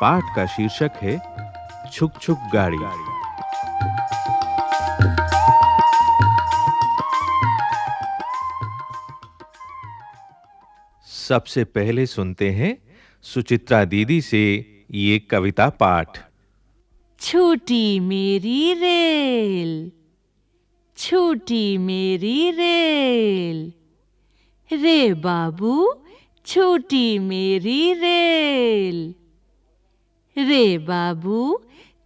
पाठ का शीर्षक है छुक छुक गाड़ी। सबसे पहले सुनते हैं सुचित्रा दीदी से ये कविता पाठ। छोटी मेरी रेल, छोटी मेरी रेल। रे बाबू, छोटी मेरी रेल। रे बाबू,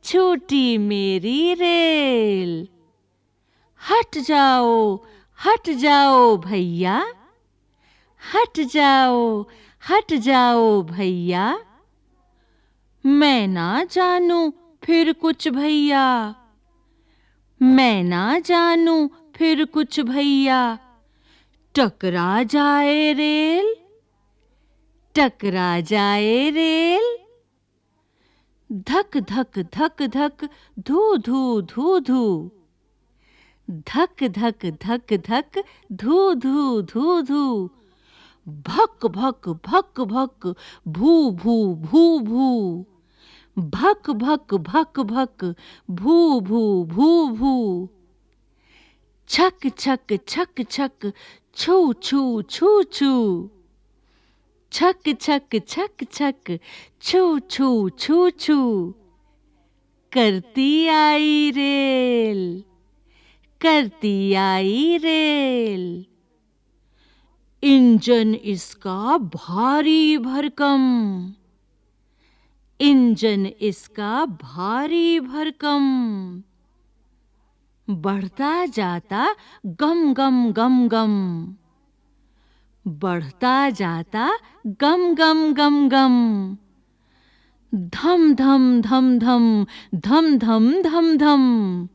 छोटी मेरी रेल। हट जाओ हट जाओ भैया, हट जाओ हट जाओ भैया। मैं ना जानू फिर कुछ भैया, मैं ना जानू फिर कुछ भैया। टकरा जाए रेल, टकरा जाए रेल। धक धक धक धक धू धू धू धू। धक धक धक धक धू धू धू धू। भक भक भक भक भू भू भू भू। भक भक भक भक भू भू भू भू। छक छक छक छक छू छू छू छू। छक छक छक छक, छू छू छू छू। करती आई रेल, करती आई रेल। इंजन इसका भारी भरकम, इंजन इसका भारी भरकम। बढ़ता जाता गम गम गम गम। बढ़ता जाता गम गम गम गम। धम धम धम धम धम धम धम धम।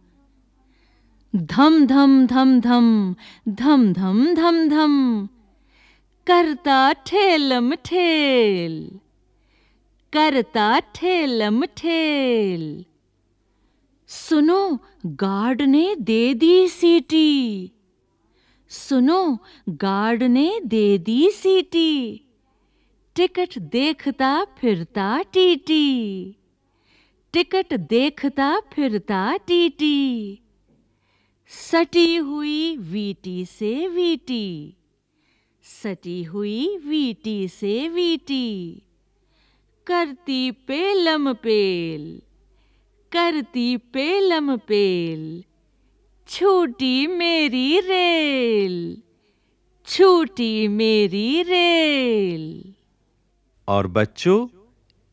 धम धम धम धम धम धम धम धम। करता ठेलम ठेल, करता ठेलम ठेल। सुनो, गार्ड ने दे दी सीटी। सुनो, गार्ड ने दे दी सीटी। टिकट देखता फिरता टीटी। टिकट देखता फिरता टीटी। सटी हुई वीटी से वीटी। सटी हुई वीटी से वीटी। करती पेलम पेल, करती पेलम पेल। छूटी मेरी रेल, छूटी मेरी रेल। और बच्चों,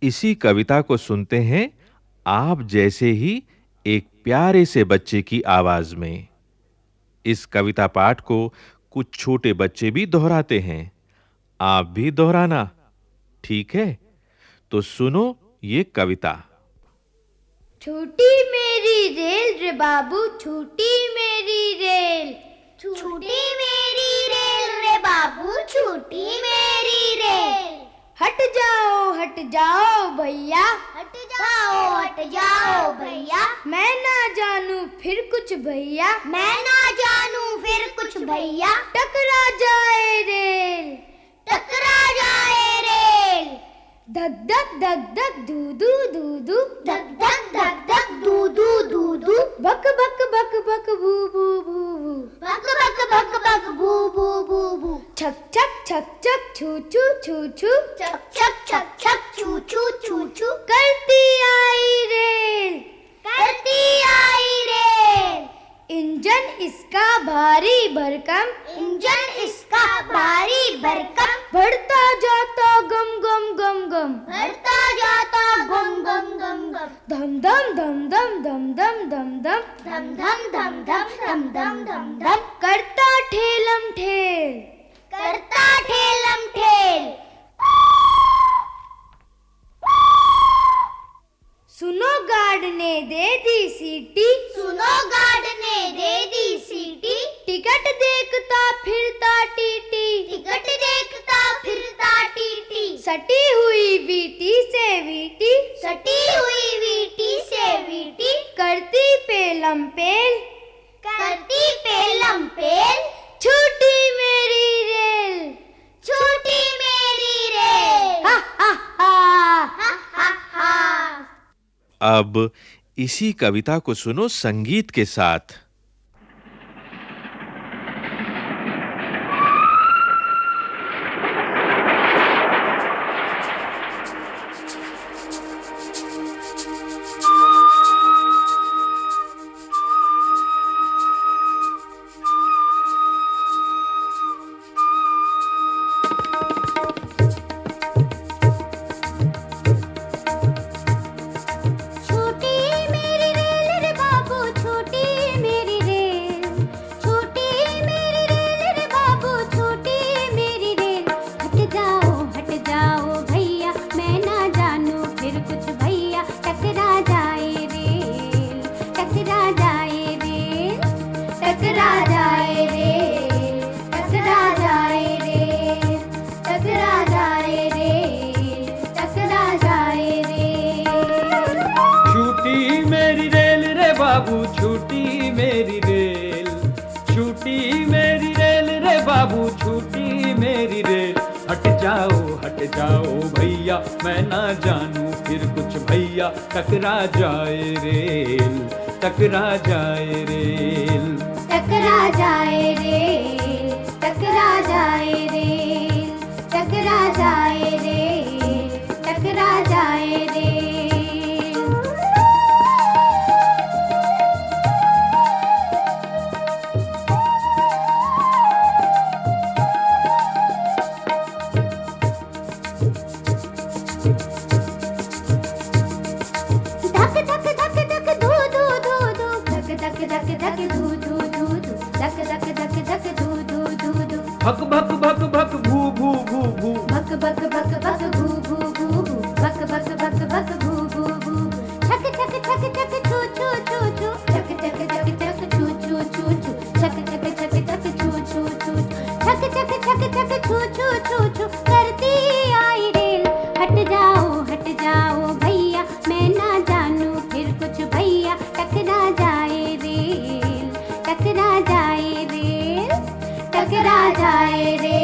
इसी कविता को सुनते हैं आप जैसे ही एक प्यारे से बच्चे की आवाज़ में। इस कविता पाठ को कुछ छोटे बच्चे भी दोहराते हैं। आप भी दोहराना, ठीक है? तो सुनो ये कविता। छोटी मेरी रेल रे बाबू छोटी मेरी रेल। छोटी मेरी रेल रे बाबू छोटी मेरी रेल। हट जाओ हट जाओ भैया। हट जाओ हट जाओ भैया। मैं ना जानू फिर कुछ भैया। मैं ना जानू फिर कुछ भैया। टकरा जाए रेल। टकरा जाए धक धक धक धक दू दू दू दू धक धक धक धक दू दू दू दू बक बक बक बक बू बू बू बू बक बक बक बक बू बू बू बू छक छक छक छक छू छू छू छू छक छक छक छक छू छू छू छू करती आई रेल करती आई रेल इंजन इसका भारी भरकम इंजन इसका भारी भरकम बढ़ता जाता gum. Harta jata gum gum gum gum. Dum dum dum dum dum dum dum dum. Dum dum dum dum dum dum dum dum. Karta सटी हुई बीटी से बीटी सटी हुई वीटी से बीटी करती पेलम पेल करती पेलम पेल छूटी मेरी रेल छूटी मेरी रेल। हा हा हा। हा हा हा। अब इसी कविता को सुनो संगीत के साथ। बाबू, छूटी मेरी रेल, छूटी मेरी रेल रे बाबू, छूटी मेरी रेल। हट जाओ हट जाओ भैया, मैं ना जानू फिर कुछ भैया, टकरा जाए रेल, टकरा जाए रेल। टकरा जाए रेल যায় রে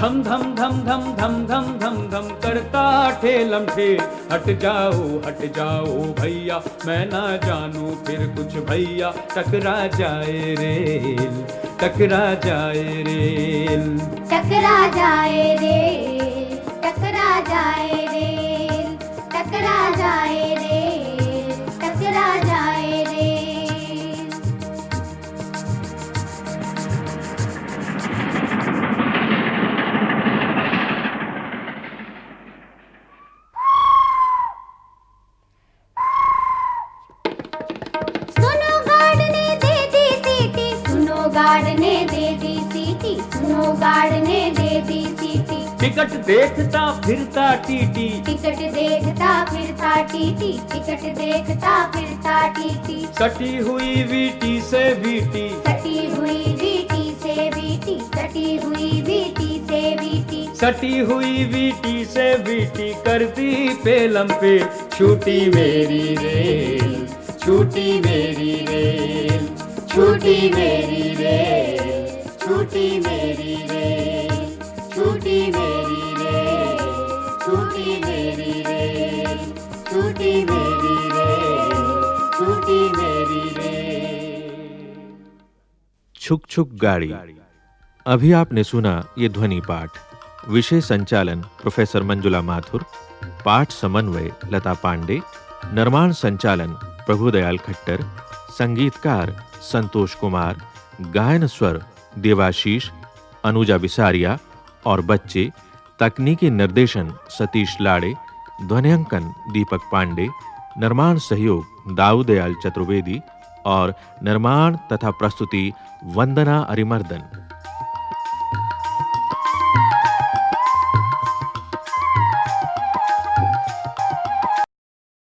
धम धम धम धम धम धम धम धम, करता ठेलम ठेल हट जाओ हट जाओ भैया, मैं ना जानू फिर कुछ भैया। टकरा जाए रेल, टकरा जाए रेल। टकरा जाए रेल, टकरा जाए रेल, टकरा जाए देखता फिरता टीटी। टिकट देखता फिरता टीटी टिकट देखता फिरता टीटी। सटी हुई वीटी से वीटी। सटी हुई वीटी से वीटी सटी हुई वीटी से वीटी। सटी हुई वीटी से वीटी करती पेलम पे। छूटी मेरी रेल छूटी मेरी रेल छूटी मेरी रेल छूटी मेरी रेल। मेरी रेल छूटी मेरी रेल छूटी मेरी रेल छुक छुक गाड़ी। अभी आपने सुना ये ध्वनि पाठ। विषय संचालन प्रोफेसर मंजुला माथुर, पाठ समन्वय लता पांडे, निर्माण संचालन प्रभुदयाल खट्टर, संगीतकार संतोष कुमार, गायन स्वर देवाशीष, अनुजा बिसारिया और बच्चे तकनीकी निर्देशन सतीश लाड़े, ध्वनियांकन दीपक पांडे, निर्माण सहयोग दाऊदयाल चतुर्वेदी और निर्माण तथा प्रस्तुति वंदना अरिमर्दन।